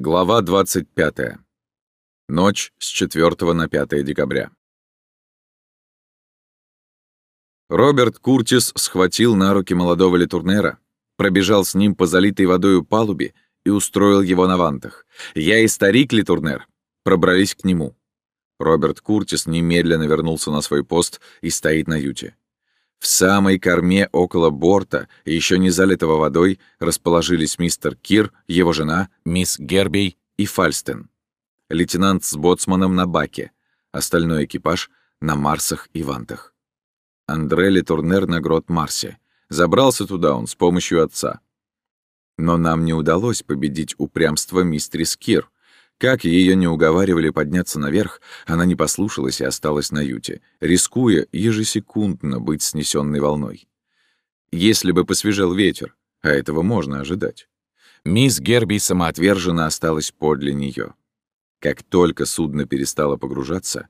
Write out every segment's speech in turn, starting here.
Глава 25. Ночь с 4 на 5 декабря. Роберт Куртис схватил на руки молодого Литурнера, пробежал с ним по залитой водою палубе и устроил его на вантах. Я и старик Литурнер пробрались к нему. Роберт Куртис немедленно вернулся на свой пост и стоит на юте. В самой корме около борта, еще не залитого водой, расположились мистер Кир, его жена, мисс Гербей и Фальстен. Лейтенант с боцманом на баке, остальной экипаж на Марсах и Вантах. Андре Летурнер на грот Марсе. Забрался туда он с помощью отца. Но нам не удалось победить упрямство мистерис Кир — как ее не уговаривали подняться наверх, она не послушалась и осталась на юте, рискуя ежесекундно быть снесенной волной. Если бы посвежел ветер, а этого можно ожидать. Мисс Герби самоотверженно осталась подле нее. Как только судно перестало погружаться,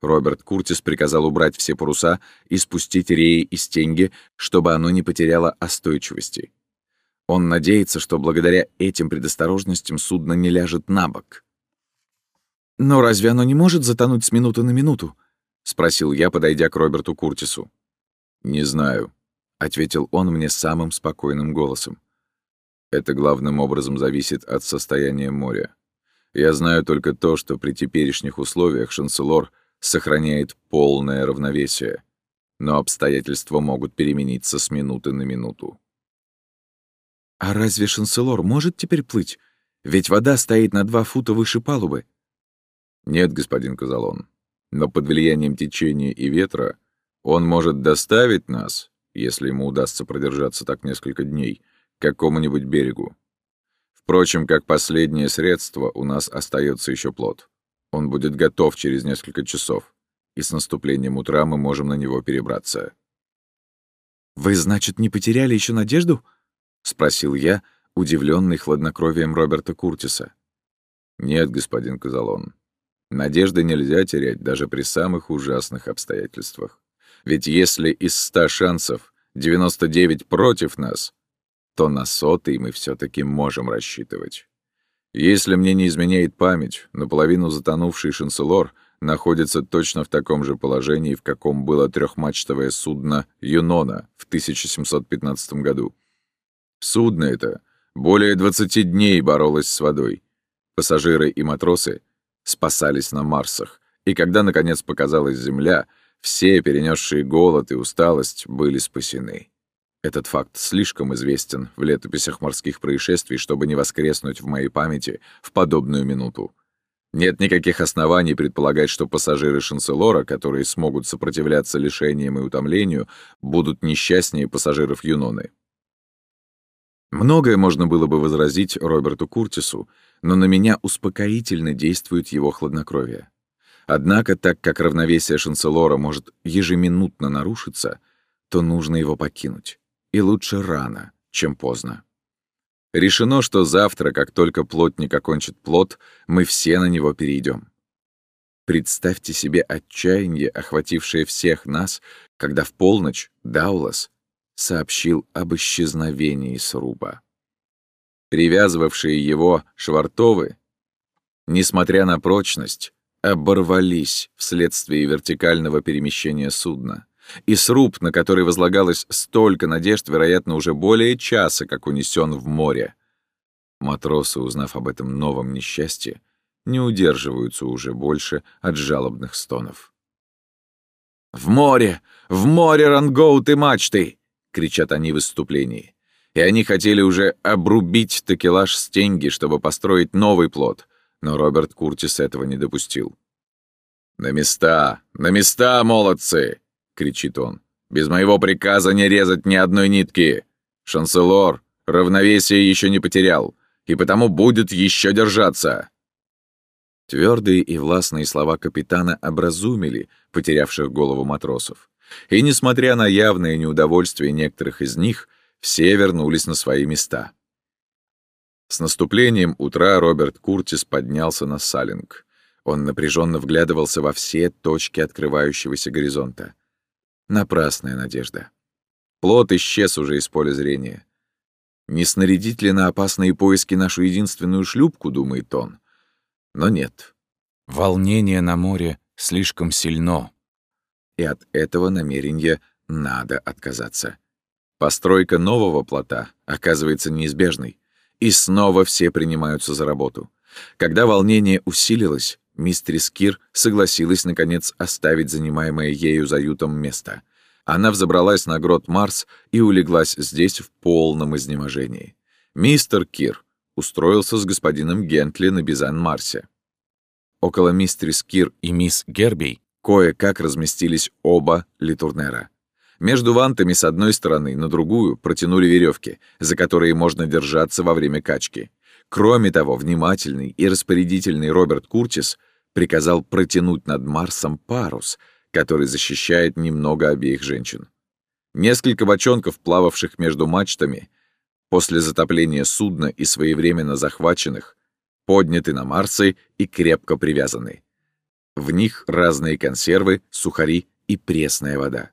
Роберт Куртис приказал убрать все паруса и спустить реи из тенги, чтобы оно не потеряло остойчивости. Он надеется, что благодаря этим предосторожностям судно не ляжет на бок. «Но разве оно не может затонуть с минуты на минуту?» — спросил я, подойдя к Роберту Куртису. «Не знаю», — ответил он мне самым спокойным голосом. «Это главным образом зависит от состояния моря. Я знаю только то, что при теперешних условиях Шанселор сохраняет полное равновесие, но обстоятельства могут перемениться с минуты на минуту». «А разве Шанселор может теперь плыть? Ведь вода стоит на два фута выше палубы», «Нет, господин Казалон, но под влиянием течения и ветра он может доставить нас, если ему удастся продержаться так несколько дней, к какому-нибудь берегу. Впрочем, как последнее средство у нас остается еще плод. Он будет готов через несколько часов, и с наступлением утра мы можем на него перебраться». «Вы, значит, не потеряли еще надежду?» — спросил я, удивленный хладнокровием Роберта Куртиса. «Нет, господин Казалон. Надежды нельзя терять даже при самых ужасных обстоятельствах. Ведь если из ста шансов 99 против нас, то на сотый мы все таки можем рассчитывать. Если мне не изменяет память, наполовину затонувший Шанселор находится точно в таком же положении, в каком было трехмачтовое судно «Юнона» в 1715 году. Судно это более 20 дней боролось с водой. Пассажиры и матросы — спасались на Марсах, и когда, наконец, показалась Земля, все, перенесшие голод и усталость, были спасены. Этот факт слишком известен в летописях морских происшествий, чтобы не воскреснуть в моей памяти в подобную минуту. Нет никаких оснований предполагать, что пассажиры Шанселора, которые смогут сопротивляться лишениям и утомлению, будут несчастнее пассажиров Юноны. Многое можно было бы возразить Роберту Куртису, но на меня успокоительно действует его хладнокровие. Однако, так как равновесие Шанселора может ежеминутно нарушиться, то нужно его покинуть. И лучше рано, чем поздно. Решено, что завтра, как только плотник окончит плод, мы все на него перейдем. Представьте себе отчаяние, охватившее всех нас, когда в полночь Даулас сообщил об исчезновении сруба. Привязывавшие его швартовы, несмотря на прочность, оборвались вследствие вертикального перемещения судна. И сруб, на который возлагалось столько надежд, вероятно, уже более часа, как унесен в море. Матросы, узнав об этом новом несчастье, не удерживаются уже больше от жалобных стонов. «В море! В море рангоут и мачты!» — кричат они в выступлении. И они хотели уже обрубить такелаж стенги, чтобы построить новый плод, но Роберт Куртис этого не допустил. «На места! На места, молодцы!» — кричит он. «Без моего приказа не резать ни одной нитки! Шанселор равновесие еще не потерял, и потому будет еще держаться!» Твердые и властные слова капитана образумили потерявших голову матросов. И, несмотря на явное неудовольствие некоторых из них, все вернулись на свои места. С наступлением утра Роберт Куртис поднялся на Салинг. Он напряженно вглядывался во все точки открывающегося горизонта. Напрасная надежда. Плод исчез уже из поля зрения. Не снарядить ли на опасные поиски нашу единственную шлюпку, думает он. Но нет. Волнение на море слишком сильно. И от этого намерения надо отказаться. Постройка нового плота оказывается неизбежной. И снова все принимаются за работу. Когда волнение усилилось, мистерис Кир согласилась, наконец, оставить занимаемое ею заютом место. Она взобралась на грот Марс и улеглась здесь в полном изнеможении. Мистер Кир устроился с господином Гентли на Бизан-Марсе. Около мистерис Кир и мисс Гербей кое-как разместились оба литурнера. Между вантами с одной стороны на другую протянули веревки, за которые можно держаться во время качки. Кроме того, внимательный и распорядительный Роберт Куртис приказал протянуть над Марсом парус, который защищает немного обеих женщин. Несколько бочонков, плававших между мачтами, после затопления судна и своевременно захваченных, подняты на Марсы и крепко привязаны. В них разные консервы, сухари и пресная вода.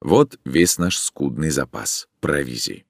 Вот весь наш скудный запас провизии.